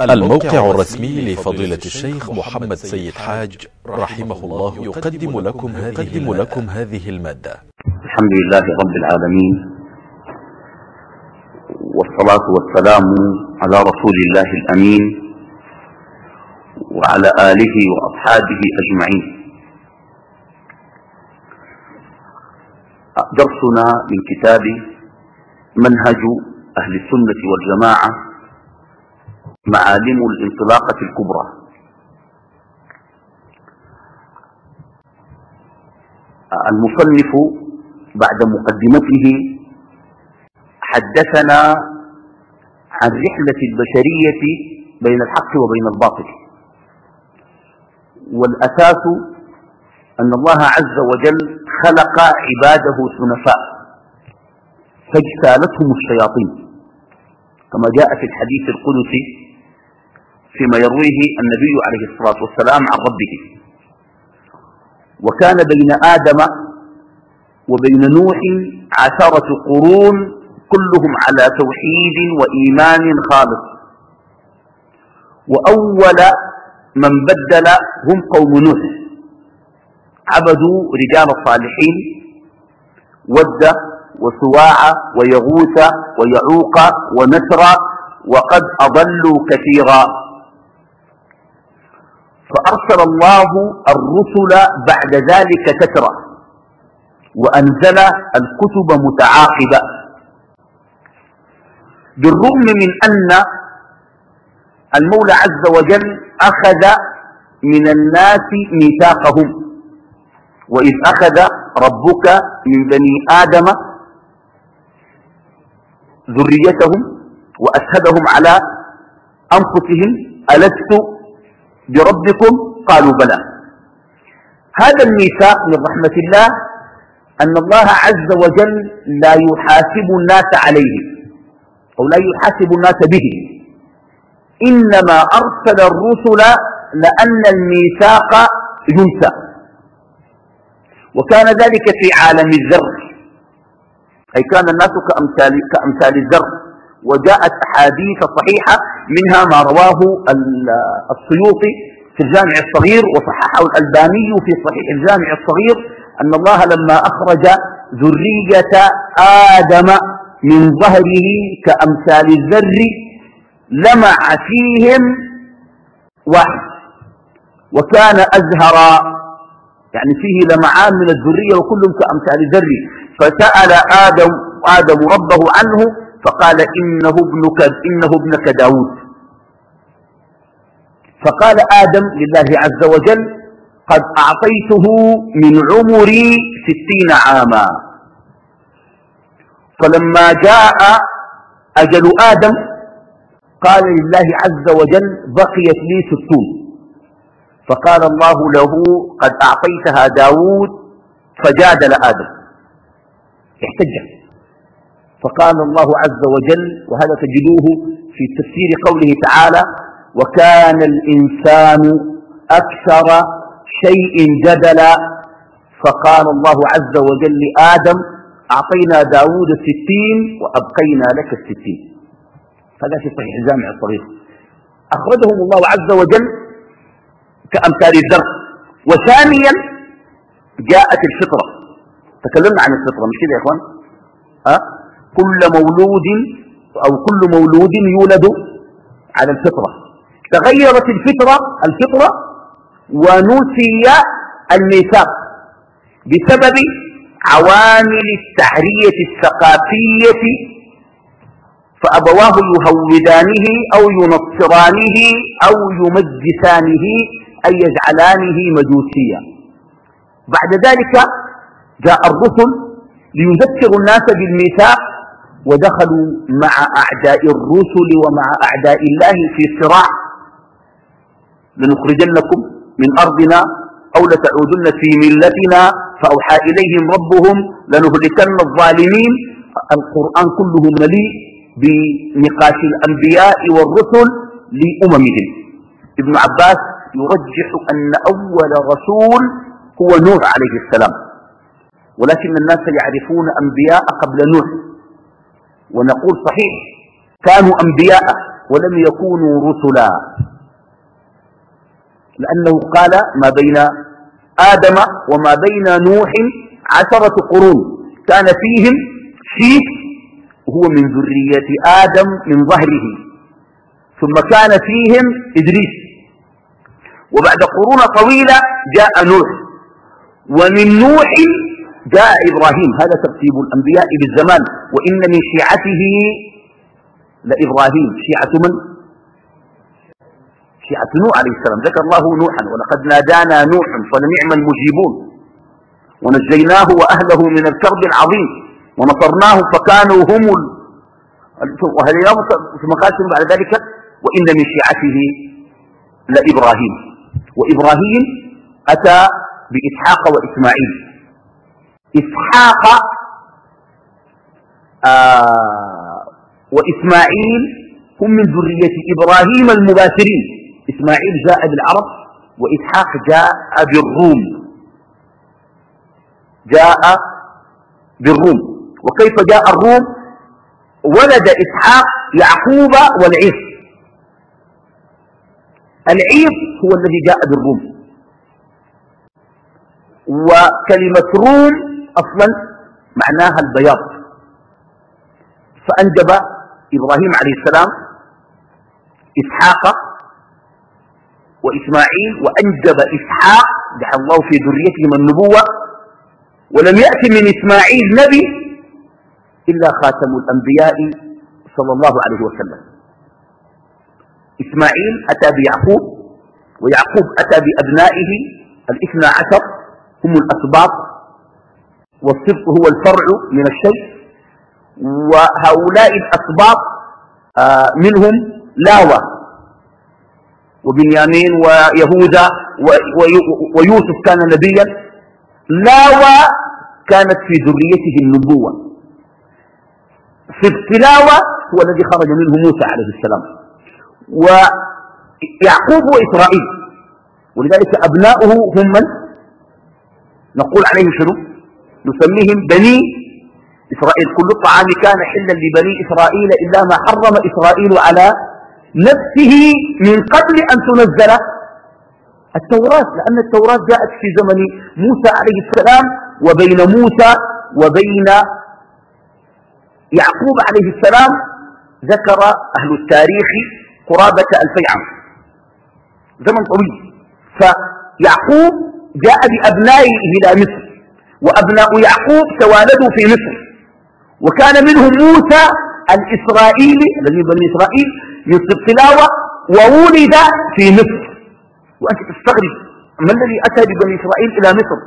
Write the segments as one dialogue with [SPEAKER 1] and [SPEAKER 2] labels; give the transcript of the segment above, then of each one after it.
[SPEAKER 1] الموقع الرسمي لفضيلة الشيخ محمد سيد حاج رحمه الله يقدم لكم هذه, لكم هذه ا ل م ا د ة
[SPEAKER 2] الحمد لله رب العالمين والصلاة والسلام على رسول الله الأمين وعلى آله وأصحابه أجمعين. درسنا من كتاب منهج أهل السنة والجماعة معالم الانطلاقة الكبرى. المصنف بعد مقدمته حدثنا عن رحلة البشرية بين الحق وبين الباطل. والأساس أن الله عز وجل خلق عباده سنفاء فاجتالتهم الشياطين كما جاء في الحديث القدسي فيما يرويه النبي عليه الصلاة والسلام عن ربه. وكان بين آدم وبين نوح عشرة قرون كلهم على توحيد وإيمان خالص. وأول من بدل هم قوم نوح. عبدوا رجال الصالحين ود وسواع ويغوث ويعوق ونسر وقد أضلوا كثيرا. فأرسل الله الرسل بعد ذلك تترى وأنزل الكتب متعاقبة. بالرغم من أن المولى عز وجل أخذ من الناس ميثاقهم وإذ أخذ ربك من بني آدم ذريتهم وأشهدهم على أنفسهم ألست بربكم قالوا بلى. هذا الميثاق من رحمة الله أن الله عز وجل لا يحاسب الناس عليه أو لا يحاسب الناس به. إنما أرسل الرسل لأن الميثاق ينسى. وكان ذلك في عالم الذر أي كان الناس كأمثال, كأمثال الذر وجاءت أحاديث صحيحة منها ما رواه السيوطي في الجامع الصغير وصححه الألباني في صحيح الجامع الصغير أن الله لما أخرج ذرية آدم من ظهره كأمثال الذر لمع فيهم واحد وكان أزهر يعني فيه لمعان من الذرية وكلهم كأمثال الذر. فسأل آدم, آدم ربه عنه فقال إنه ابنك, إنه ابنك داود. فقال آدم لله عز وجل قد أعطيته من عمري ستين عاما. فلما جاء أجل آدم قال لله عز وجل بقيت لي ستون. فقال الله له قد أعطيتها داود فجادل آدم. احتج فقال الله عز وجل وهذا تجدوه في تفسير قوله تعالى وكان الإنسان أكثر شيء جدلا فقال الله عز وجل لآدم أعطينا داود الستين وأبقينا لك الستين هذا في صحيح الجامع الصغير. أخرجهم الله عز وجل كأمثال الذر وثانيا جاءت الفطرة. تكلمنا عن الفطرة مش كده يا إخوان؟ ها؟ كل مولود أو كل مولود يولد على الفطرة. تغيرت الفطرة الفطرة ونسي الميثاق بسبب عوامل التعرية الثقافية فأبواه يهودانه أو ينصرانه أو يمجسانه أي يجعلانه مجوسيا. بعد ذلك جاء الرسل ليذكروا الناس بالميثاق ودخلوا مع أعداء الرسل ومع أعداء الله في صراع. لنخرجنكم من أرضنا أو لتعودن في ملتنا. فأوحى إليهم ربهم لنهلكن الظالمين. القرآن كله مليء بنقاش الأنبياء والرسل لأممهم. ابن عباس يرجح أن أول رسول هو نوح عليه السلام. ولكن الناس يعرفون أنبياء قبل نوح. ونقول صحيح كانوا أنبياء ولم يكونوا رسلا. لأنه قال ما بين آدم وما بين نوح عشرة قرون كان فيهم شيخ وهو من ذرية آدم من ظهره. ثم كان فيهم إدريس. وبعد قرون طويلة جاء نوح. ومن نوح جاء إبراهيم هذا ترتيب الأنبياء بالزمان وإن من شيعته لإبراهيم. شيعة من؟ شيعة نوح عليه السلام. ذكر الله نوحا ولقد نادانا نوح فلنعم المجيبون. ونجيناه وأهله من الكرب العظيم ونصرناه فكانوا هم وهديناه ثم قال بعد ذلك؟ وإن من شيعته لإبراهيم. وإبراهيم أتى بإسحاق وإسماعيل. إسحاق آه وإسماعيل هم من ذرية إبراهيم المباشرين. إسماعيل جاء بالعرب وإسحاق جاء بالروم. جاء بالروم. وكيف جاء الروم؟ ولد إسحاق يعقوب والعيس. العيس هو الذي جاء بالروم. وكلمة روم أصلا معناها البياض. فأنجب إبراهيم عليه السلام إسحاق وإسماعيل وأنجب إسحاق جعل الله في ذريتهم النبوة ولم يأتي من إسماعيل نبي إلا خاتم الأنبياء صلى الله عليه وسلم. إسماعيل أتى بيعقوب ويعقوب أتى بأبنائه الإثنى عشر هم الأسباط. والسبط هو الفرع من الشيء وهؤلاء الأسباط آه، منهم لاوى وبنيامين ويهوذا ويوسف كان نبيا لاوى كانت في ذريته النبوة. في التلاوة هو الذي خرج منه موسى عليه السلام. ويعقوب وإسرائيل ولذلك أبناؤه هم من؟ نقول عليهم شنو؟ نسميهم بني إسرائيل. كل الطعام كان حلا لبني إسرائيل إلا ما حرم إسرائيل على نفسه من قبل أن تنزل التوراة. لأن التوراة جاءت في زمن موسى عليه السلام وبين موسى وبين يعقوب عليه السلام. ذكر أهل التاريخ قرابة ألفي عام. زمن طويل. فيعقوب جاء بأبنائه إلى مصر. وأبناء يعقوب توالدوا في مصر. وكان منهم موسى الإسرائيلي الذي بني إسرائيل يصب تلاوة وولد في مصر. وأنت تستغرب ما الذي أتى ببني إسرائيل إلى مصر؟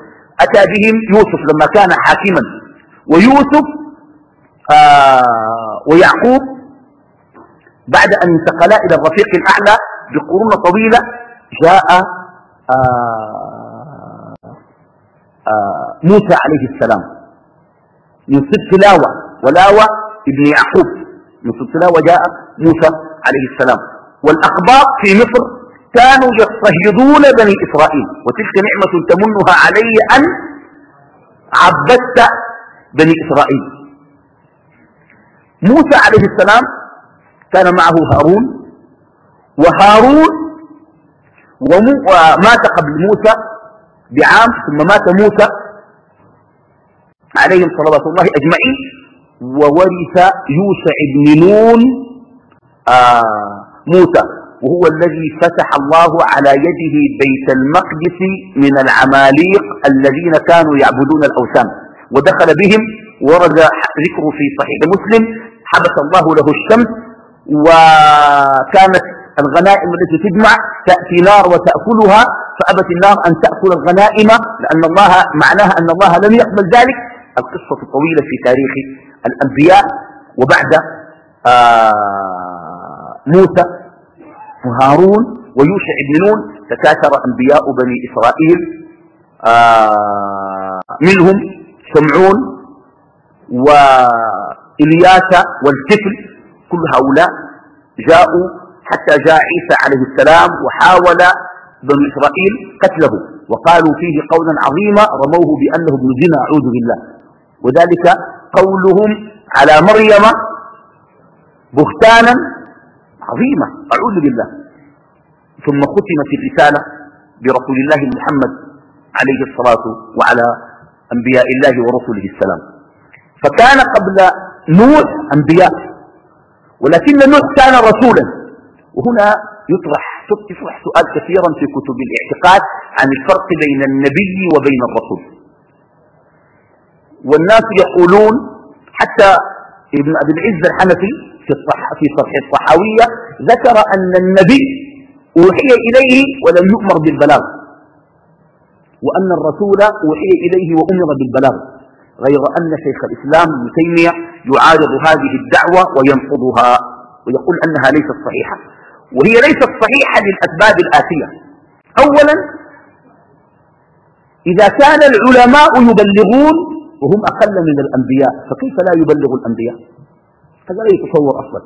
[SPEAKER 2] أتى بهم يوسف لما كان حاكما. ويوسف آه ويعقوب بعد أن انتقلا إلى الرفيق الأعلى بقرون طويلة جاء آه موسى عليه السلام. من صدق لاوة ولاوة ابن يعقوب. من صدق لاوة جاء موسى عليه السلام. والأقباط في مصر كانوا يضطهدون بني إسرائيل وتلك نعمة تمنها علي أن عبدت بني إسرائيل. موسى عليه السلام كان معه هارون وهارون ومات قبل موسى بعام ثم مات موسى عليهم صلوات الله أجمعين وورث يوسع بن نون آه موسى وهو الذي فتح الله على يده بيت المقدس من العماليق الذين كانوا يعبدون الأوثان. ودخل بهم ورد ذكره في صحيح مسلم حبس الله له الشمس وكانت الغنائم التي تجمع تأتي نار وتأكلها فأبت النار أن تأكل الغنائم لأن الله معناها أن الله لم يقبل ذلك. القصة طويلة في تاريخ الأنبياء وبعد آه موسى وهارون ويوشع بن نون تكاثر أنبياء بني إسرائيل آه منهم سمعون وإلياس والكفل كل هؤلاء جاءوا حتى جاء عيسى عليه السلام وحاول بني إسرائيل قتله. وقالوا فيه قولا عظيما رموه بأنه ابن زنا أعوذ بالله. وذلك قولهم على مريم بهتانا عظيمة أعوذ بالله. ثم ختمت الرسالة برسول الله محمد عليه الصلاة وعلى أنبياء الله ورسله السلام. فكان قبل نوح أنبياء ولكن نوح كان رسولا. وهنا يطرح يطرح سؤال كثيرا في كتب الاعتقاد عن الفرق بين النبي وبين الرسول. والناس يقولون حتى ابن أبي العز الحنفي في في صرح الصحاوية ذكر أن النبي أوحي إليه ولم يؤمر بالبلاغ وأن الرسول أوحي إليه وأمر بالبلاغ غير أن شيخ الإسلام ابن تيمية يعارض هذه الدعوة وينقضها ويقول أنها ليست صحيحة. وهي ليست صحيحة للأسباب الآتية. أولا إذا كان العلماء يبلغون وهم أقل من الأنبياء فكيف لا يبلغ الأنبياء؟ هذا لا يتصور أصلا.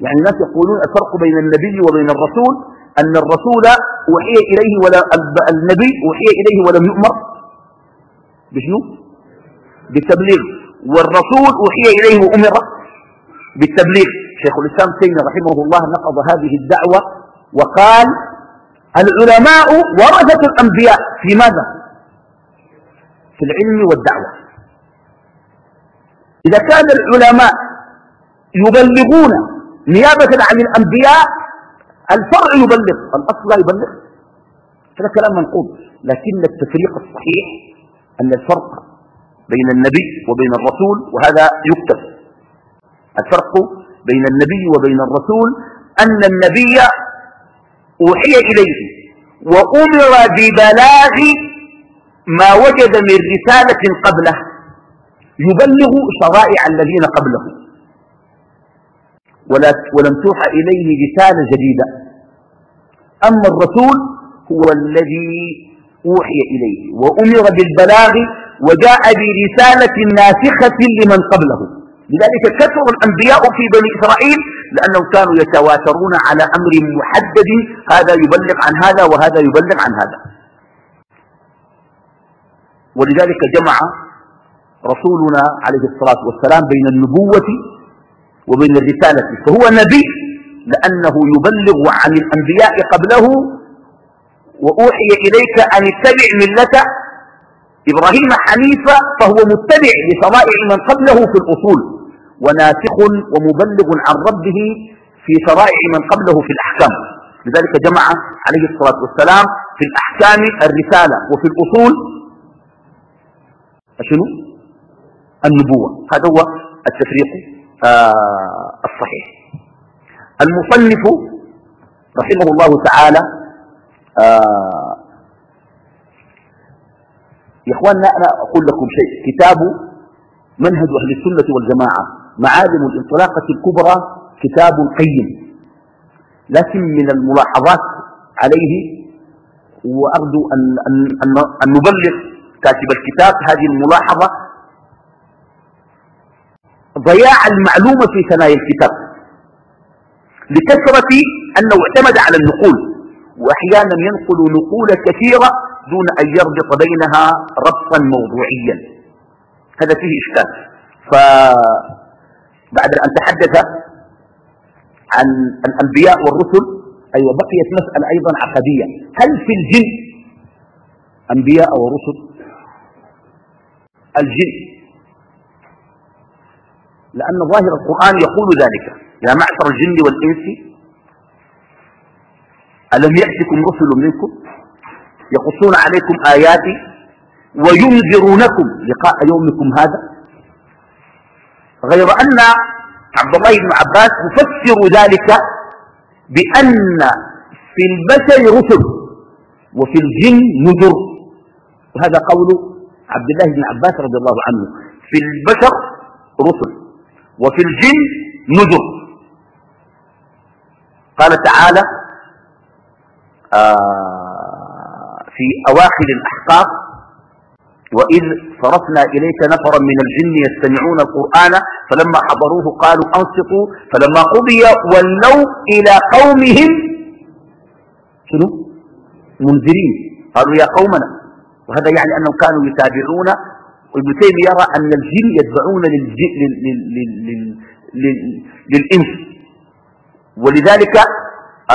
[SPEAKER 2] يعني الناس يقولون الفرق بين النبي وبين الرسول أن الرسول أوحي إليه ولا النبي أوحي إليه ولم يؤمر. بشنو؟ بالتبليغ والرسول أوحي إليه وأمر بالتبليغ. شيخ الإسلام تيمية رحمه الله نقض هذه الدعوة وقال العلماء ورثة الأنبياء في ماذا؟ في العلم والدعوة. إذا كان العلماء يبلغون نيابة عن الأنبياء الفرع يبلغ الأصل لا يبلغ. هذا كلام منقوض لكن التفريق الصحيح أن الفرق بين النبي وبين الرسول وهذا يكتب الفرق بين النبي وبين الرسول أن النبي أوحي إليه وأمر ببلاغ ما وجد من رسالة قبله يبلغ شرائع الذين قبله. ولم توحى إليه رسالة جديدة. أما الرسول هو الذي أوحي إليه وأمر بالبلاغ وجاء برسالة ناسخة لمن قبله. لذلك كثر الأنبياء في بني إسرائيل لأنهم كانوا يتواترون على أمر محدد هذا يبلغ عن هذا وهذا يبلغ عن هذا. ولذلك جمع رسولنا عليه الصلاة والسلام بين النبوة وبين الرسالة. فهو نبي لأنه يبلغ عن الأنبياء قبله وأوحي إليك أن اتبع ملة إبراهيم حنيفا فهو متبع لشرائع من قبله في الأصول. وناسخ ومبلغ عن ربه في شرائع من قبله في الأحكام. لذلك جمع عليه الصلاة والسلام في الأحكام الرسالة وفي الأصول شنو؟ النبوة. هذا هو التفريق آه الصحيح. المصنف رحمه الله تعالى آه يا إخواننا أنا أقول لكم شيء. كتاب منهج أهل السنة والجماعة. معالم الانطلاقة الكبرى كتاب قيم. لكن من الملاحظات عليه ان, أن نبلغ كاتب الكتاب هذه الملاحظة. ضياع المعلومة في ثنايا الكتاب. لكثرة أنه اعتمد على النقول. وأحيانا ينقل نقول كثيرة دون أن يربط بينها ربطا موضوعيا. هذا فيه إشكال. فبعد أن تحدث عن الأنبياء والرسل أيوة بقيت مسألة أيضا عقدية. هل في الجن أنبياء ورسل الجن. لأن ظاهر القرآن يقول ذلك. يا معشر الجن والإنس ألم يأتكم رسل منكم يقصون عليكم آياتي وينذرونكم لقاء يومكم هذا؟ غير أن عبد الله بن عباس يفسر ذلك بأن في البشر رسل وفي الجن نذر. وهذا قول عبد الله بن عباس رضي الله عنه. في البشر رسل وفي الجن نذر. قال تعالى آه في أواخر الأحقاف وإذ صرفنا إليك نفرا من الجن يستمعون القرآن فلما حضروه قالوا أنصتوا فلما قضي ولوا إلى قومهم شنو؟ منذرين. قالوا يا قومنا. وهذا يعني أنهم كانوا يتابعون. وابن تيمية يرى أن الجن يتبعون للإنس. ولذلك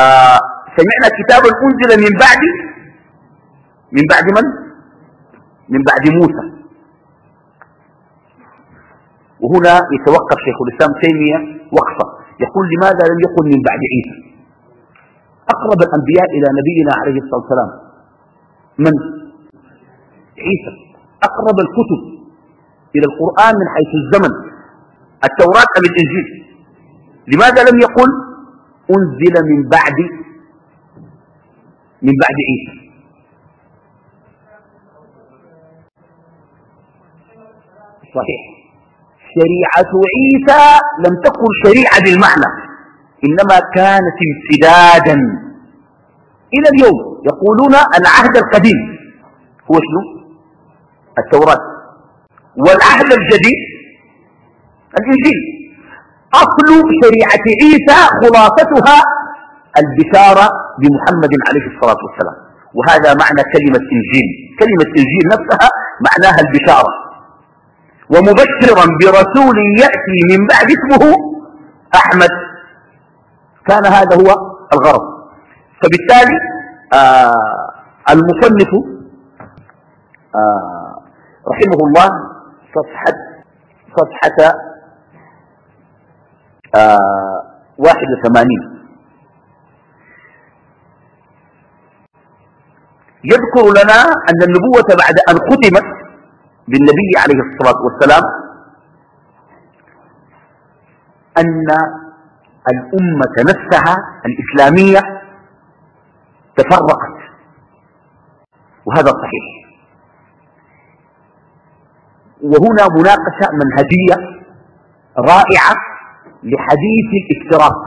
[SPEAKER 2] آه سمعنا كتابا أنزل من بعد من بعد من؟ من بعد موسى. وهنا يتوقف شيخ الإسلام تيمية وقفة. يقول لماذا لم يقل من بعد عيسى؟ أقرب الأنبياء إلى نبينا عليه الصلاة والسلام. من؟ عيسى. أقرب الكتب إلى القرآن من حيث الزمن. التوراة أم الإنجيل؟ لماذا لم يقل أنزل من بعد من بعد عيسى؟ صحيح. شريعة عيسى لم تكن شريعة بالمعنى إنما كانت امتدادا. إلى اليوم يقولون العهد القديم هو شنو؟ التوراة. والعهد الجديد الإنجيل. أصل شريعة عيسى خلاصتها البشارة بمحمد عليه الصلاة والسلام. وهذا معنى كلمة إنجيل. كلمة إنجيل نفسها معناها البشارة. ومبشرا برسول يأتي من بعد اسمه أحمد. كان هذا هو الغرض. فبالتالي آه المصنف آه رحمه الله صفحة صفحة آه واحد وثمانين. يذكر لنا أن النبوة بعد أن ختمت بالنبي عليه الصلاة والسلام أن الأمة نفسها الإسلامية تفرقت. وهذا صحيح. وهنا مناقشة منهجية رائعة لحديث الافتراق.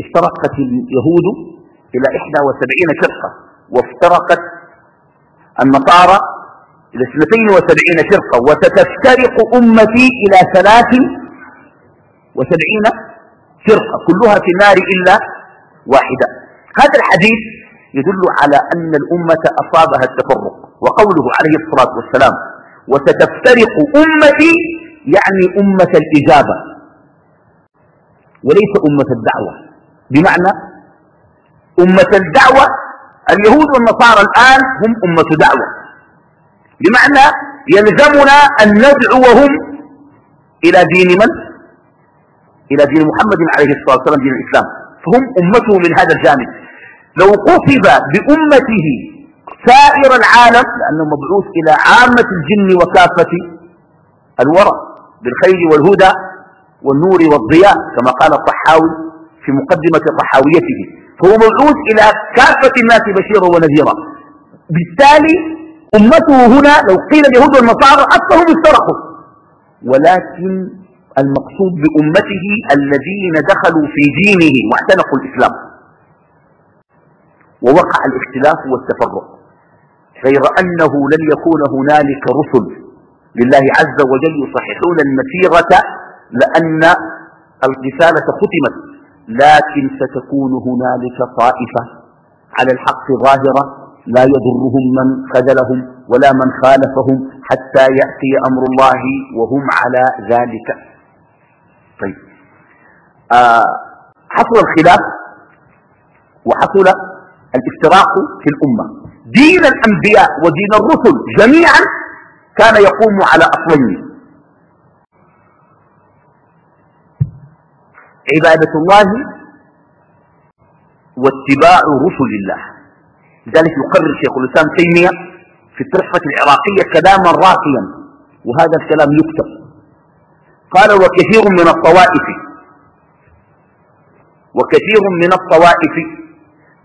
[SPEAKER 2] افترقت اليهود إلى 71 فرقة وافترقت النصارى إلى اثنتين وسبعين وستفترق أمتي إلى ثلاث وسبعين فرقة كلها في النار إلا واحدة. هذا الحديث يدل على أن الأمة أصابها التفرق وقوله عليه الصلاة والسلام وستفترق أمتي يعني أمة الإجابة وليس أمة الدعوة. بمعنى أمة الدعوة اليهود والنصارى الآن هم أمة دعوة. بمعنى يلزمنا أن ندعوهم إلى دين من؟ إلى دين محمد عليه الصلاة والسلام دين الإسلام. فهم أمته من هذا الجانب. لو قصب بأمته سائر العالم لأنه مبعوث إلى عامة الجن وكافة الورى بالخير والهدى والنور والضياء كما قال الطحاوي في مقدمة طحاويته. فهو مبعوث إلى كافة الناس بشيرا ونذيرا. بالتالي أمته هنا لو قيل اليهود والنصارى أكثرهم افترقوا ولكن المقصود بأمته الذين دخلوا في دينه واعتنقوا الإسلام. ووقع الاختلاف والتفرق. غير أنه لن يكون هنالك رسل لله عز وجل يصححون المسيرة لأن الرسالة ختمت. لكن ستكون هنالك طائفة على الحق ظاهرة لا يضرهم من خذلهم ولا من خالفهم حتى يأتي أمر الله وهم على ذلك. طيب. آه حصل الخلاف وحصل الافتراق في الأمة. دين الأنبياء ودين الرسل جميعا كان يقوم على أصلين. عبادة الله واتباع رسل الله. لذلك يقرر شيخ الإسلام تيمية في التحفة العراقية كلاما راقيا وهذا الكلام يكتب. قال وكثير من الطوائف وكثير من الطوائف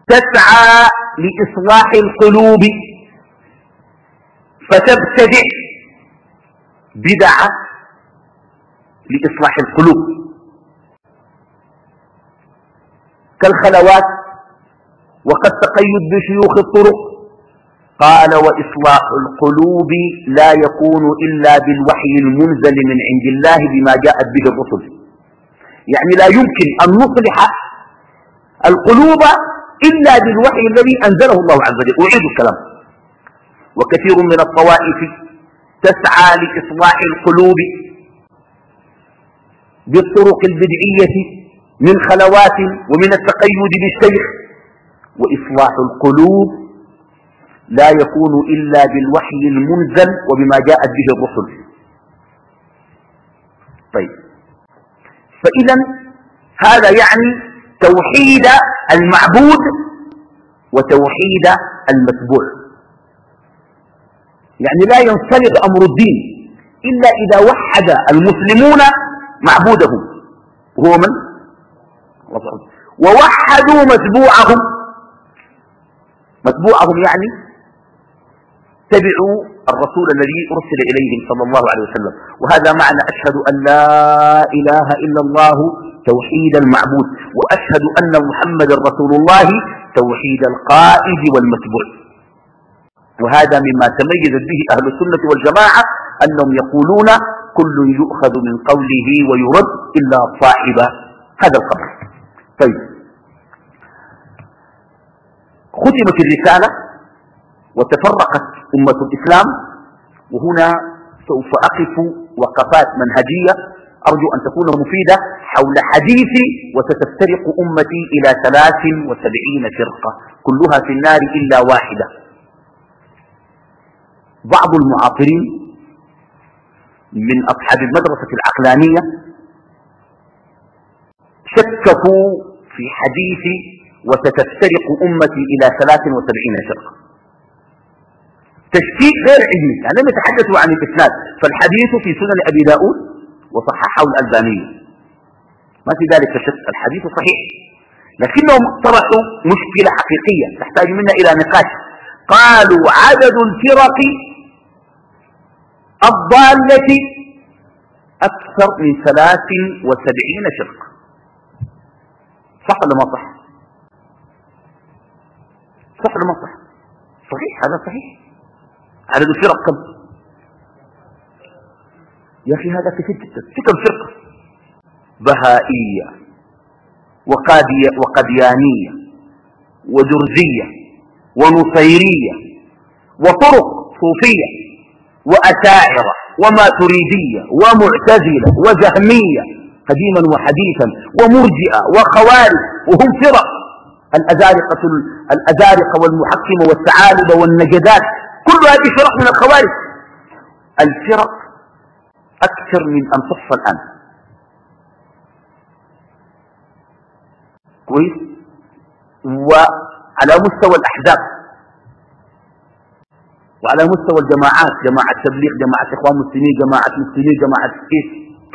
[SPEAKER 2] تسعى لإصلاح القلوب فتبتدع بدع لإصلاح القلوب. كالخلوات وقد تقيد بشيوخ الطرق. قال وإصلاح القلوب لا يكون إلا بالوحي المنزل من عند الله بما جاءت به الرسل. يعني لا يمكن أن نصلح القلوب إلا بالوحي الذي أنزله الله عز وجل. أعيد الكلام. وكثير من الطوائف تسعى لإصلاح القلوب بالطرق البدعية من خلوات ومن التقيد بالشيخ. وإصلاح القلوب لا يكون إلا بالوحي المنزل وبما جاءت به الرسل. طيب. فإذا هذا يعني توحيد المعبود وتوحيد المتبوع. يعني لا ينصلب أمر الدين إلا إذا وحد المسلمون معبودهم. وهو من؟ ووحدوا متبوعهم. متبوعهم يعني تبعوا الرسول الذي أرسل إليهم صلى الله عليه وسلم. وهذا معنى أشهد أن لا إله إلا الله توحيد المعبود وأشهد أن محمد رسول الله توحيد القائد والمتبوع. وهذا مما تميزت به أهل السنة والجماعة أنهم يقولون كل يؤخذ من قوله ويرد إلا صاحب هذا القبر. طيب. ختمت الرسالة وتفرقت أمة الإسلام وهنا سوف أقف وقفات منهجية. أرجو أن تكون مفيدة حول حديثي وستفترق أمتي إلى ثلاث وسبعين فرقة كلها في النار إلا واحدة. بعض المعاصرين من أصحاب المدرسة العقلانية شككوا في حديث وستفترق أمتي إلى ثلاث وسبعين فرقة. تشكيك غير علمي يعني لم يتحدثوا عن الإسناد فالحديث في سنن أبي داود وصححه الألباني. ما في ذلك شك الحديث صحيح. لكنهم طرحوا مشكلة حقيقية تحتاج منا إلى نقاش. قالوا عدد الفرق الضالة أكثر من ثلاث وسبعين فرقة. صح ولا ما صح؟ صح ولا ما صح صحيح هذا صحيح. عدد الفرق كم؟ يا أخي هذا كثير جدا في كم فرقة بهائية وقادية وقديانية ودرزية ونصيرية وطرق صوفية وأشاعرة وماتريدية ومعتزلة وجهمية قديما وحديثا ومرجئة وخوارج وهم فرق. الأزارقة, الأزارقة والمحكمة والثعالب والنجدات. كل هذه فرق من الخوارج. الفرق أكثر من أن تحصى الآن. كويس؟ وعلى مستوى الأحزاب. وعلى مستوى الجماعات جماعة تبليغ جماعة إخوان مسلمين جماعة مسلمين جماعة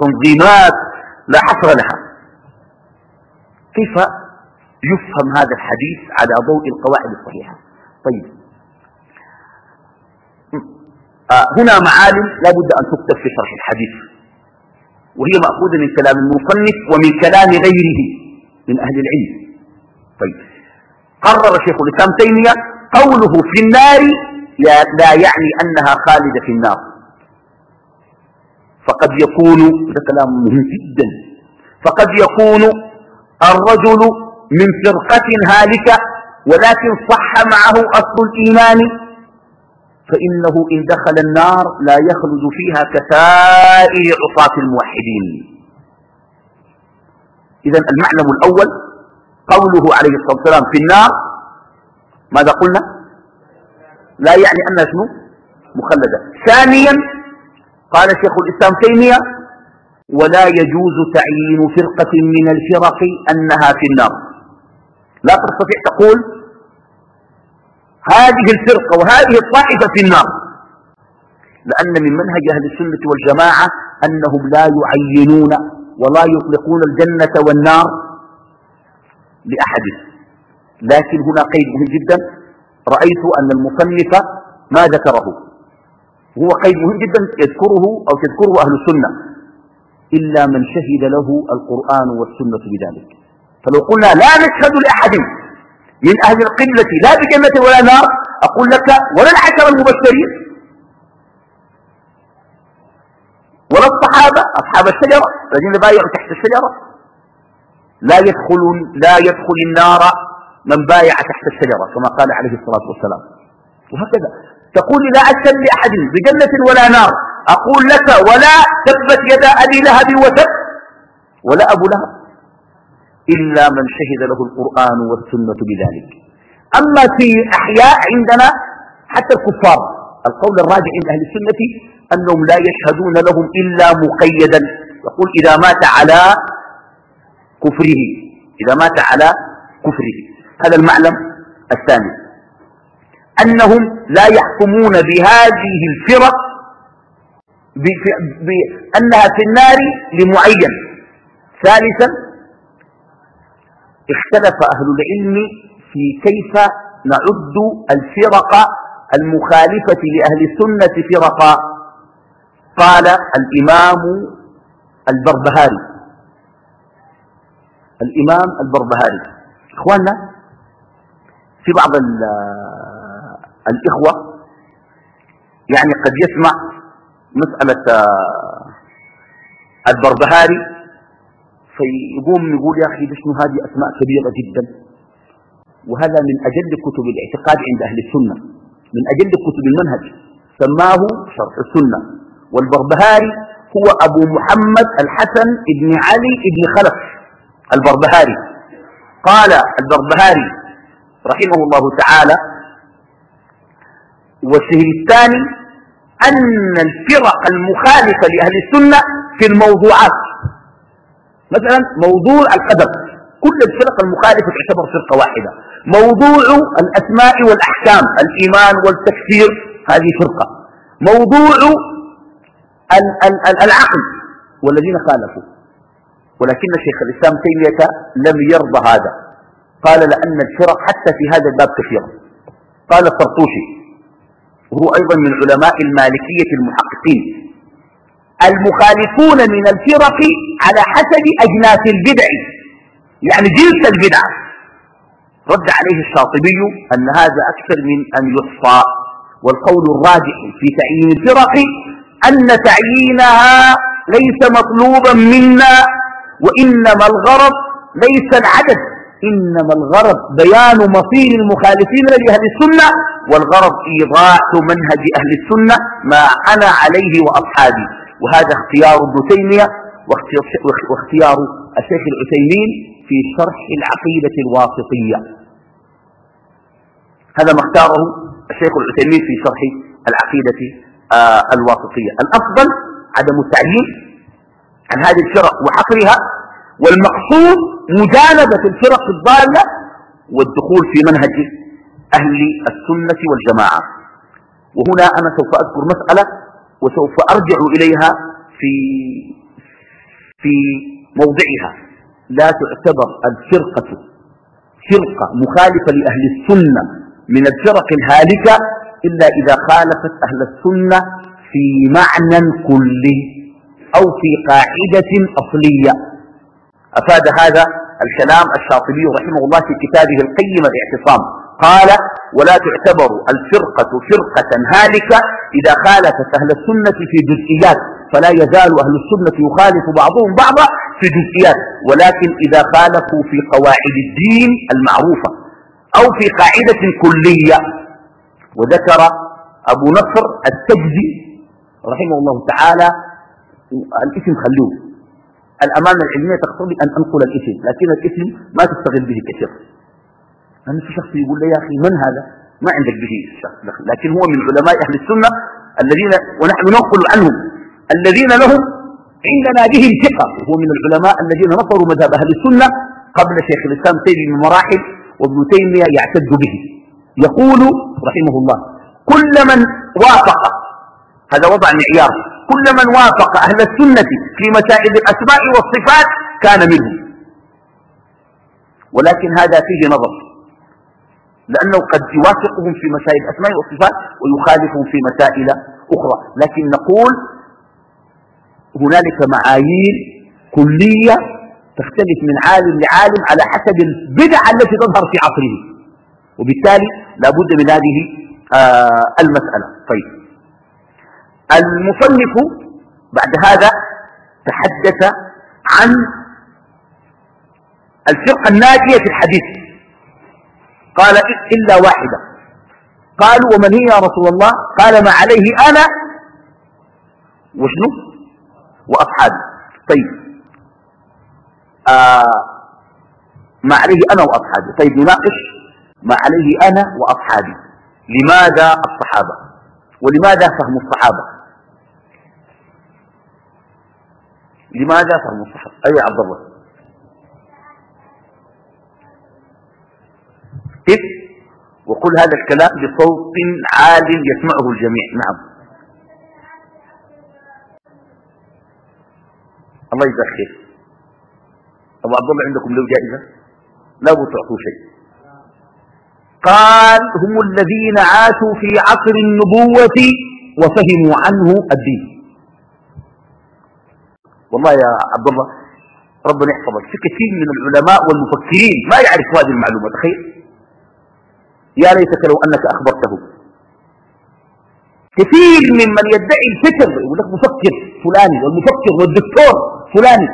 [SPEAKER 2] تنظيمات لا حصر لها. كيف يفهم هذا الحديث على ضوء القواعد الصحيحة. طيب. آه هنا معالم لا بد أن تكتب في شرح الحديث. وهي مأخوذة من كلام المصنف ومن كلام غيره من أهل العلم. طيب. قرر شيخ الإسلام تيمية قوله في النار لا يعني أنها خالدة في النار. فقد يكون هذا كلام مهم جدا. فقد يكون الرجل من فرقة هالكة ولكن صح معه أصل الإيمان. فإنه إن دخل النار لا يخلد فيها كسائر عصاة الموحدين. إذا المعلم الأول قوله عليه الصلاة والسلام في النار ماذا قلنا؟ لا يعني أنها شنو؟ مخلدة. ثانيا قال شيخ الإسلام تيمية ولا يجوز تعيين فرقة من الفرق أنها في النار. لا تستطيع تقول هذه الفرقة وهذه الطائفة في النار. لأن من منهج أهل السنة والجماعة أنهم لا يعينون ولا يطلقون الجنة والنار لأحد. لكن هنا قيد مهم جدا. رأيت أن المصنف ما ذكره. هو قيد مهم جدا يذكره أو تذكره أهل السنة. إلا من شهد له القرآن والسنة بذلك. فلو قلنا لا نشهد لأحد من أهل القبلة لا بجنة ولا نار أقول لك ولا العشر المبشرين ولا الصحابة أصحاب الشجرة الذين بايعوا تحت الشجرة. لا يدخل لا يدخل النار من بايع تحت الشجرة كما قال عليه الصلاة والسلام. وهكذا. تقول لا أشهد لأحد بجنة ولا نار. أقول لك ولا تبت يدا أبي لهب وتب ولا أبو لهب. إلا من شهد له القرآن والسنة بذلك. أما في أحياء عندنا حتى الكفار القول الراجع عند أهل السنة أنهم لا يشهدون لهم إلا مقيدا. يقول إذا مات على كفره إذا مات على كفره. هذا المعلم الثاني. أنهم لا يحكمون بهذه الفرق بأنها في النار لمعين. ثالثا اختلف أهل العلم في كيف نعد الفرق المخالفة لأهل السنة فرقا. قال الإمام البربهاري. الإمام البربهاري. إخواننا في بعض الإخوة يعني قد يسمع مسألة البربهاري فيقوم يقول يا أخي شنو هذه أسماء كبيرة جدا. وهذا من أجل كتب الاعتقاد عند أهل السنة. من أجل كتب المنهج. سماه شرح السنة. والبربهاري هو أبو محمد الحسن بن علي بن خلف. البربهاري. قال البربهاري رحمه الله تعالى والشهر الثاني أن الفرق المخالفة لأهل السنة في الموضوعات. مثلا موضوع القدر كل الفرق المخالفة تعتبر فرقة واحدة. موضوع الأسماء والأحكام الإيمان والتكفير هذه فرقة. موضوع العقل والذين خالفوا. ولكن شيخ الإسلام تيمية لم يرضى هذا. قال لأن الفرق حتى في هذا الباب كثيرة. قال الطرطوشي وهو أيضا من علماء المالكية المحققين. المخالفون من الفرق على حسب أجناس البدع يعني جنس البدع. رد عليه الشاطبي أن هذا أكثر من أن يحصى والقول الراجح في تعيين الفرق أن تعيينها ليس مطلوبا منا وإنما الغرض ليس العدد إنما الغرض بيان مصير المخالفين لأهل السنة والغرض إيضاح منهج أهل السنة ما أنا عليه وأصحابي. وهذا اختيار ابن تيمية واختيار الشيخ العثيمين في شرح العقيدة الواسطية. هذا ما اختاره الشيخ العثيمين في شرح العقيدة آه الواسطية. الأفضل عدم التعيين عن هذه الفرق وحصرها والمقصود مجانبة الفرق الضالة والدخول في منهج أهل السنة والجماعة. وهنا أنا سوف أذكر مسألة وسوف أرجع إليها في في موضعها. لا تعتبر الفرقة فرقة مخالفة لأهل السنة من الفرق الهالكة إلا إذا خالفت أهل السنة في معنى كلي أو في قاعدة أصلية. أفاد هذا الكلام الشاطبي رحمه الله في كتابه القيم الاعتصام. قال ولا تعتبر الفرقة فرقة هالكة إذا خالفت أهل السنة في جزئيات فلا يزال أهل السنة يخالف بعضهم بعضا في جزئيات ولكن إذا خالفوا في قواعد الدين المعروفة أو في قاعدة كلية. وذكر أبو نصر التجزي رحمه الله تعالى الاسم خلوه. الأمانة العلمية تقتضي أن أنقل الاسم لكن الاسم ما تستغل به كثير. أنا في شخص يقول لي يا أخي من هذا؟ ما عندك به شخص لكن هو من علماء أهل السنة الذين ونحن ننقل عنهم. الذين لهم عندنا بهم ثقة. وهو من العلماء الذين نصروا مذهب أهل السنة قبل شيخ الإسلام تيمية بمراحل وابن تيمية يعتد به. يقول رحمه الله كل من وافق هذا وضع معيار. كل من وافق أهل السنة في مسائل الأسماء والصفات كان منهم. ولكن هذا فيه نظر. لأنه قد يوافقهم في مسائل الأسماء والصفات ويخالفهم في مسائل أخرى. لكن نقول هنالك معايير كلية تختلف من عالم لعالم على حسب البدع التي تظهر في عصره. وبالتالي لا بد من هذه آه المسألة. طيب. المصنف بعد هذا تحدث عن الفرقة الناجية في الحديث. قال إلا واحدة. قالوا ومن هي يا رسول الله؟ قال ما عليه أنا وشنو؟ وأصحابي. طيب. آه ما عليه أنا وأصحابي. طيب نناقش ما عليه أنا وأصحابي. لماذا الصحابة؟ ولماذا فهم الصحابة؟ لماذا فهم الصحابة؟ أي عبد الله كيف وقل هذا الكلام بصوت عال يسمعه الجميع. نعم. الله يجزاك خير. أبو عبد الله عندكم له جائزة؟ لا تعطوا شيء. قال هم الذين عاشوا في عصر النبوة وفهموا عنه الدين. والله يا عبد الله ربنا يحفظك. في كثير من العلماء والمفكرين ما يعرفوا هذه المعلومة تخيل. يا ليتك لو أنك أخبرته. كثير ممن يدعي الفكر يقول لك مفكر فلاني والمفكر والدكتور فلاني.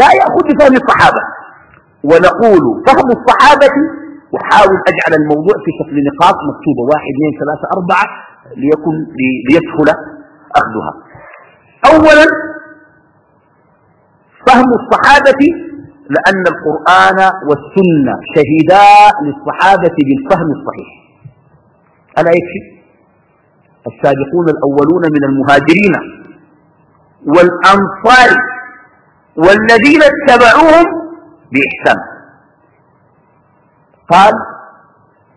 [SPEAKER 2] لا يأخذ بفهم الصحابة. ونقول فهم الصحابة وحاول أجعل الموضوع في شكل نقاط مكتوبة. واحد اثنين ثلاثة أربعة ليكن ليسهل أخذها. أولا فهم الصحابة لأن القرآن والسنة شهدا للصحابة بالفهم الصحيح. ألا يكفي؟ السابقون الأولون من المهاجرين والأنصار والذين اتبعوهم بإحسان. قال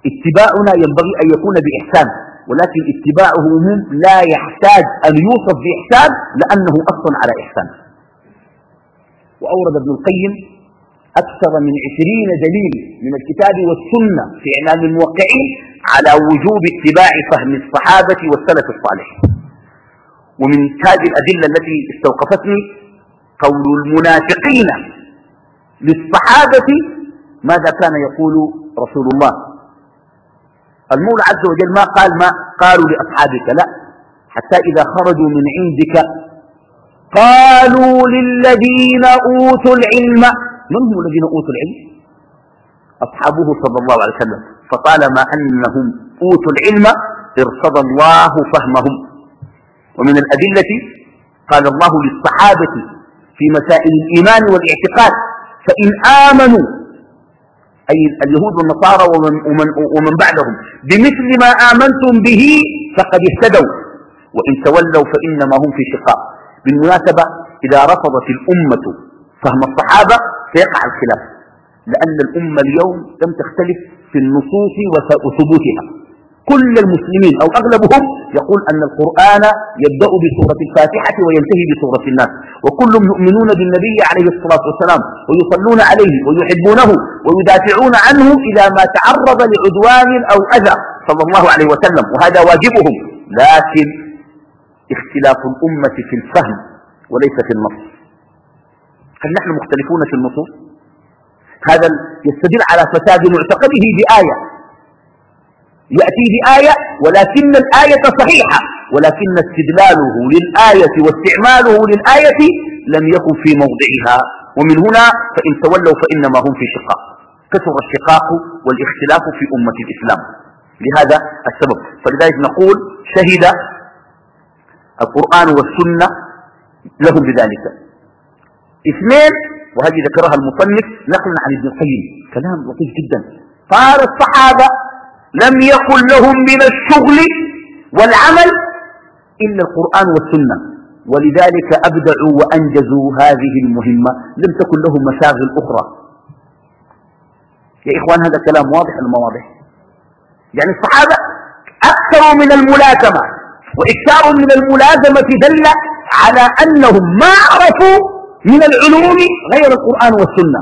[SPEAKER 2] اتباعنا ينبغي أن يكون بإحسان ولكن اتباعهم لا يحتاج أن يوصف بإحسان لأنه أصلا على إحسان. وأورد ابن القيم أكثر من عشرين دليل من الكتاب والسنة في إعلام الموقعين على وجوب اتباع فهم الصحابة والسلف الصالح. ومن هذه الأدلة التي استوقفتني قول المنافقين للصحابة ماذا كان يقول رسول الله. المولى عز وجل ما قال ما قالوا لأصحابك؟ لا. حتى إذا خرجوا من عندك قالوا للذين أوتوا العلم من هم الذين أوتوا العلم؟ أصحابه صلى الله عليه وسلم. فطالما أنهم أوتوا العلم ارصد الله فهمهم. ومن الأدلة قال الله للصحابة في مسائل الإيمان والاعتقاد فإن آمنوا أي اليهود والنصارى ومن, ومن, ومن بعدهم بمثل ما آمنتم به فقد اهتدوا. وإن تولوا فإنما هم في شقاء بالمناسبة إذا رفضت الأمة فهم الصحابة سيقع الخلاف لأن الأمة اليوم لم تختلف في النصوص وثبوتها. كل المسلمين أو أغلبهم يقول أن القرآن يبدأ بسورة الفاتحة وينتهي بسورة الناس. وكلهم يؤمنون بالنبي عليه الصلاة والسلام ويصلون عليه ويحبونه ويدافعون عنه إذا ما تعرض لعدوان أو أذى صلى الله عليه وسلم. وهذا واجبهم لكن اختلاف الأمة في الفهم وليس في النص. هل نحن مختلفون في النصوص؟ هذا يستدل على فساد معتقده بآية. يأتي بآية ولكن الآية صحيحة ولكن استدلاله للآية واستعماله للآية لم يكن في موضعها. ومن هنا فإن تولوا فإنما هم في شقاق. كثر الشقاق والاختلاف في أمة الإسلام. لهذا السبب. فلذلك نقول شهد القرآن والسنة لهم بذلك. اثنين وهذه ذكرها المصنف نقلا عن ابن القيم. كلام لطيف جدا. قال الصحابة لم يكن لهم من الشغل والعمل إلا القرآن والسنة. ولذلك أبدعوا وأنجزوا هذه المهمة. لم تكن لهم مشاغل أخرى. يا إخوان هذا كلام واضح ولا واضح؟ يعني الصحابة أكثروا من الملازمة وإكثار من الملازمة دل على أنهم ما عرفوا من العلوم غير القرآن والسنة.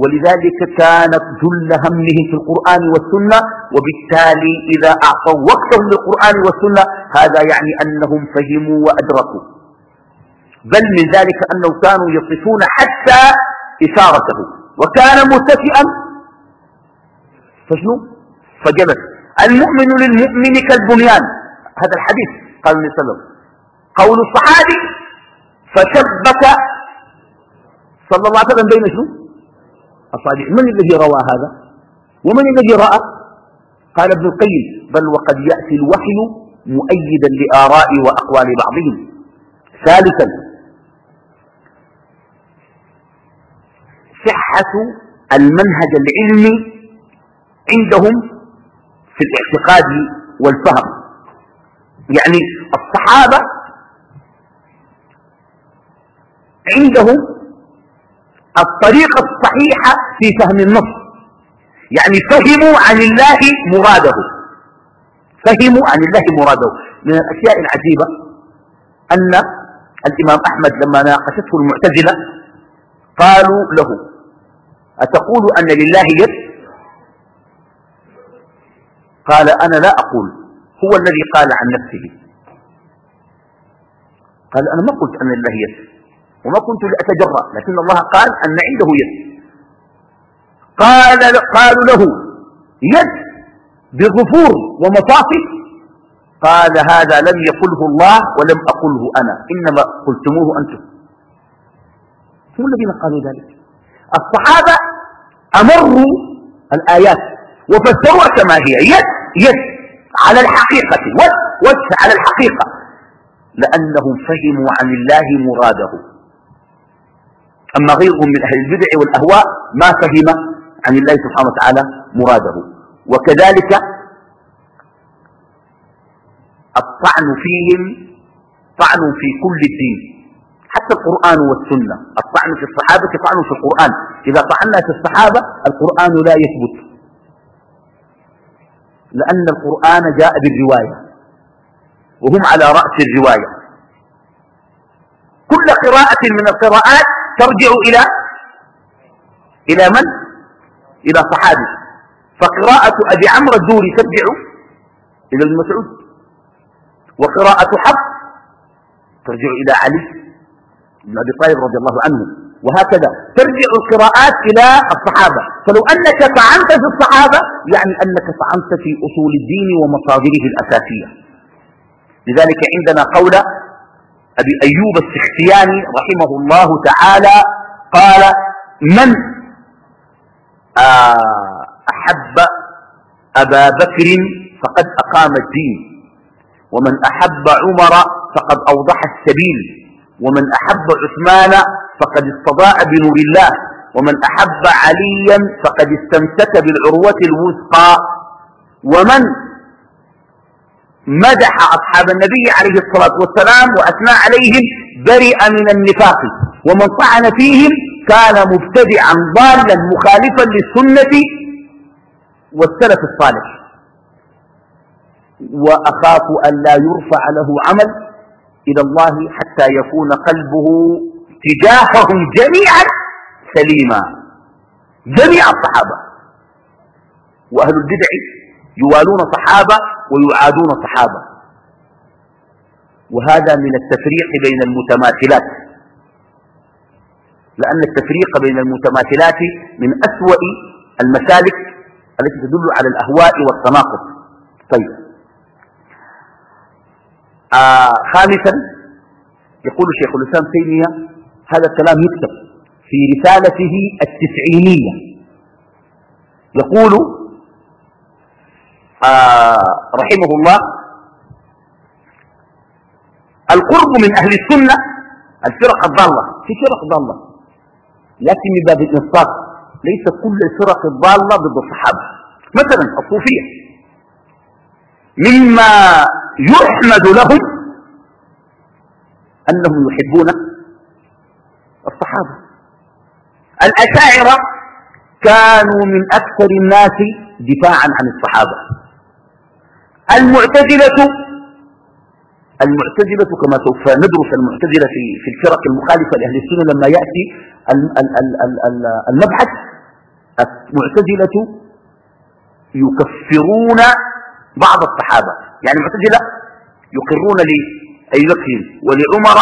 [SPEAKER 2] ولذلك كانت جل همهم في القرآن والسنة وبالتالي إذا أعطوا وقتهم للقرآن والسنة هذا يعني أنهم فهموا وأدركوا. بل من ذلك أنهم كانوا يصفون حتى إشارته وكان متكئا فشنو؟ فجلس. المؤمن للمؤمن كالبنيان. هذا الحديث قال النبي صلى الله عليه وسلم. قول الصحابي فشبك صلى الله عليه وسلم بين شنو؟ الصادق من الذي روى هذا؟ ومن الذي رأى؟ قال ابن القيم بل وقد يأتي الوحي مؤيدا لآراء وأقوال بعضهم. ثالثا صحة المنهج العلمي عندهم في الاعتقاد والفهم. يعني الصحابة عندهم الطريقة الصحيحة في فهم النص. يعني فهموا عن الله مراده. فهموا عن الله مراده. من الأشياء العجيبة أن الإمام أحمد لما ناقشته المعتزلة قالوا له أتقول أن لله يد؟ قال أنا لا أقول. هو الذي قال عن نفسه. قال أنا ما قلت أن لله يد. وما كنت لأتجرأ لكن الله قال أن عنده يد. قال قالوا له يد بظفور ومفاصل قال هذا لم يقله الله ولم أقله أنا إنما قلتموه أنتم. هم الذين قالوا ذلك؟ الصحابة أمروا الآيات وفسروها كما هي يد يد على الحقيقة وجه على الحقيقة. لأنهم فهموا عن الله مراده. أما غيرهم من أهل البدع والأهواء ما فهم عن الله سبحانه وتعالى مراده. وكذلك الطعن فيهم طعن في كل الدين حتى القرآن والسنة. الطعن في الصحابة طعن في القرآن. إذا طعنا في الصحابة القرآن لا يثبت. لأن القرآن جاء بالرواية وهم على رأس الرواية. كل قراءة من القراءات ترجع إلى إلى من؟ إلى صحابي. فقراءة أبي عمرو الدوري ترجع إلى المسعود وقراءة حفص ترجع إلى علي بن أبي طالب رضي الله عنه. وهكذا ترجع القراءات إلى الصحابة. فلو أنك طعنت في الصحابة يعني أنك طعنت في أصول الدين ومصادره الأساسية. لذلك عندنا قول أبي أيوب السختياني رحمه الله تعالى قال من آه، أحب أبا بكر فقد أقام الدين ومن أحب عمر فقد أوضح السبيل ومن أحب عثمان فقد استضاء بنور الله ومن أحب عليا فقد استمسك بالعروة الوثقى ومن مدح أصحاب النبي عليه الصلاة والسلام وأثنى عليهم برئ من النفاق ومن طعن فيهم كان مبتدعا ضالا مخالفا للسنة والسلف الصالح. وأخاف أن لا يرفع له عمل إلى الله حتى يكون قلبه تجاههم جميعا سليما. جميع الصحابة وأهل البدع يوالون صحابة ويعادون صحابة. وهذا من التفريق بين المتماثلات. لأن التفريق بين المتماثلات من أسوأ المسالك التي تدل على الأهواء والتناقض. طيب. آه خامسا يقول شيخ الإسلام تيمية هذا الكلام يكتب في رسالته التسعينية. يقول رحمه الله القرب من أهل السنة الفرق الضالة في فرق ضالة. لكن باب الإنصاف ليس كل الفرق الضالة ضد الصحابة. مثلا الصوفية. مما يحمد لهم أنهم يحبون الصحابة. الأشاعرة كانوا من أكثر الناس دفاعا عن الصحابة. المعتزلة. المعتزلة كما سوف ندرس المعتزلة في في الفرق المخالفة لأهل السنة لما يأتي المبحث. المعتزلة يكفرون بعض الصحابة. يعني المعتزلة يقرون لأبي بكر ولعمر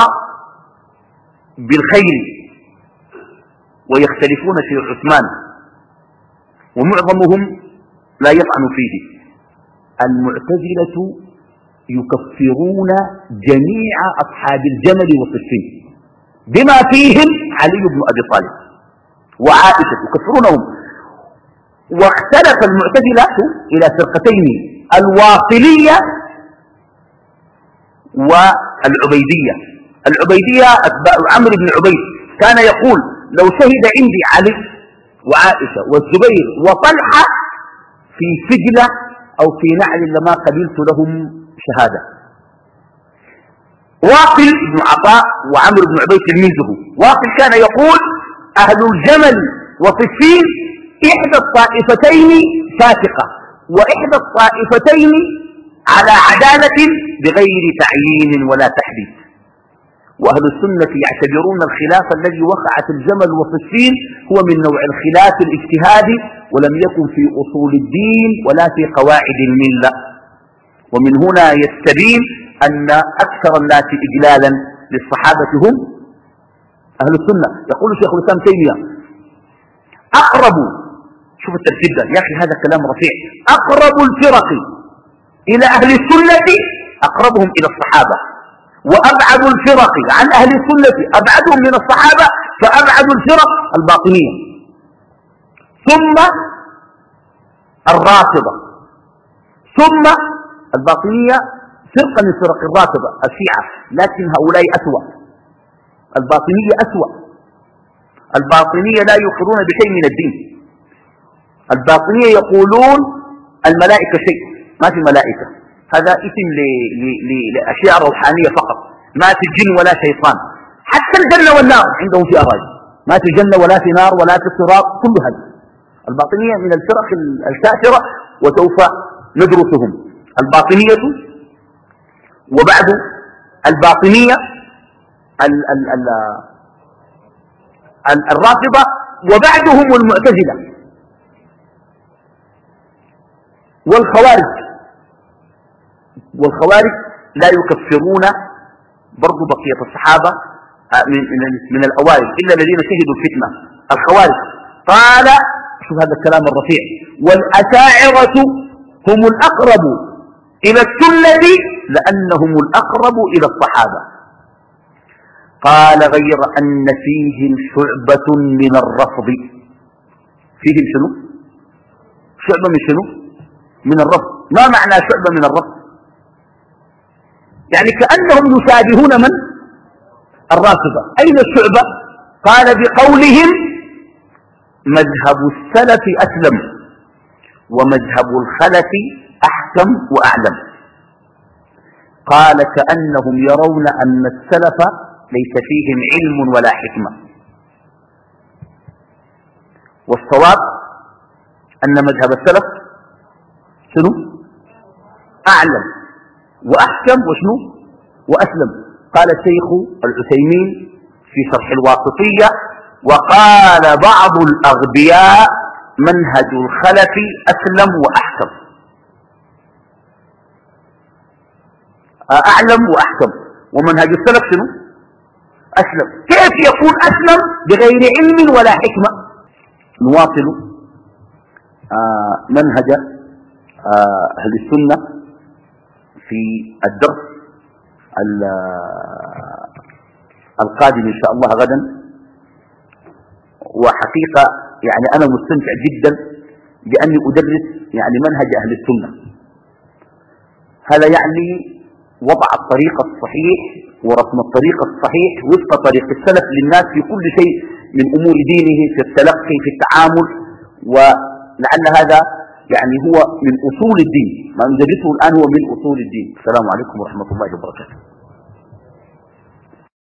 [SPEAKER 2] بالخير ويختلفون في عثمان ومعظمهم لا يطعن فيه. المعتزلة يكفرون جميع أصحاب الجمل والصفين بما فيهم علي بن أبي طالب وعائشة يكفرونهم. واختلف المعتزلة إلى فرقتين الواصلية والعبيدية. العبيدية أتباع عمرو بن عبيد كان يقول لو شهد عندي علي وعائشة والزبير وطلحة في سجلة أو في نعل لما قبلت لهم شهادة. واقل بن عطاء وعمر بن عبيد تلميذه. واقل كان يقول أهل الجمل وصفين إحدى الطائفتين فاتقة وإحدى الطائفتين على عدالة بغير تعيين ولا تحديد. وأهل السنة يعتبرون الخلاف الذي وقع في الجمل وصفين هو من نوع الخلاف الاجتهادي ولم يكن في أصول الدين ولا في قواعد الملة. ومن هنا يستبين أن أكثر الناس إجلالا للصحابة هم أهل السنة. يقول شيخ الإسلام تيمية أقرب شوف الترتيب ده يا أخي هذا كلام رفيع. أقرب الفرق إلى أهل السنة أقربهم إلى الصحابة. وأبعد الفرق عن أهل السنة أبعدهم من الصحابة فأبعد الفرق الباطنية. ثم الرافضة. ثم الباطنية فرقة من فرق الرافضة الشيعة. لكن هؤلاء أسوأ. الباطنية أسوأ. الباطنية لا يقرون بشيء من الدين. الباطنية يقولون الملائكة شيء ما في ملائكة. هذا اسم لأشياء روحانية فقط. ما في جن ولا شيطان. حتى الجنة والنار عندهم في أراضي. ما في جنة ولا في نار ولا في صراط كل هذا الباطنية من الفرق الكافرة وسوف ندرسهم. الباطنية وبعد الباطنية ال ال ال الرافضة وبعدهم المعتزلة. والخوارج. والخوارج لا يكفرون برضو بقية الصحابة آه، من, من, الأوائل إلا الذين شهدوا الفتنة. الخوارج. قال شوف هذا الكلام الرفيع والأشاعرة هم الأقرب إلى السنة لأنهم الأقرب إلى الصحابة. قال غير أن فيهم شعبة من الرفض. فيهم شنو؟ شعبة من شنو؟ من الرفض. ما معنى شعبة من الرفض؟ يعني كأنهم يشابهون من؟ الرافضة. أين الشعبة؟ قال بقولهم مذهب السلف أسلم ومذهب الخلف أحكم وأعلم. قال كأنهم يرون أن السلف ليس فيهم علم ولا حكمة. والصواب أن مذهب السلف شنو؟ أعلم. وأحكم وشنو؟ وأسلم. قال الشيخ العثيمين في شرح الواسطية وقال بعض الأغبياء منهج الخلف أسلم وأحكم. أعلم وأحكم. ومنهج السلف شنو؟ أسلم. كيف يكون أسلم؟ بغير علم ولا حكمة. نواصل آه منهج آه أهل السنة في الدرس القادم إن شاء الله غدا. وحقيقة يعني أنا مستمتع جدا بأني أدرس يعني منهج أهل السنة. هذا يعني وضع الطريق الصحيح ورسم الطريق الصحيح وفق طريق السلف للناس في كل شيء من أمور دينه في التلقي في التعامل ولعل هذا يعني هو من أصول الدين ما ندرسه الآن هو من أصول الدين. السلام عليكم ورحمة الله وبركاته.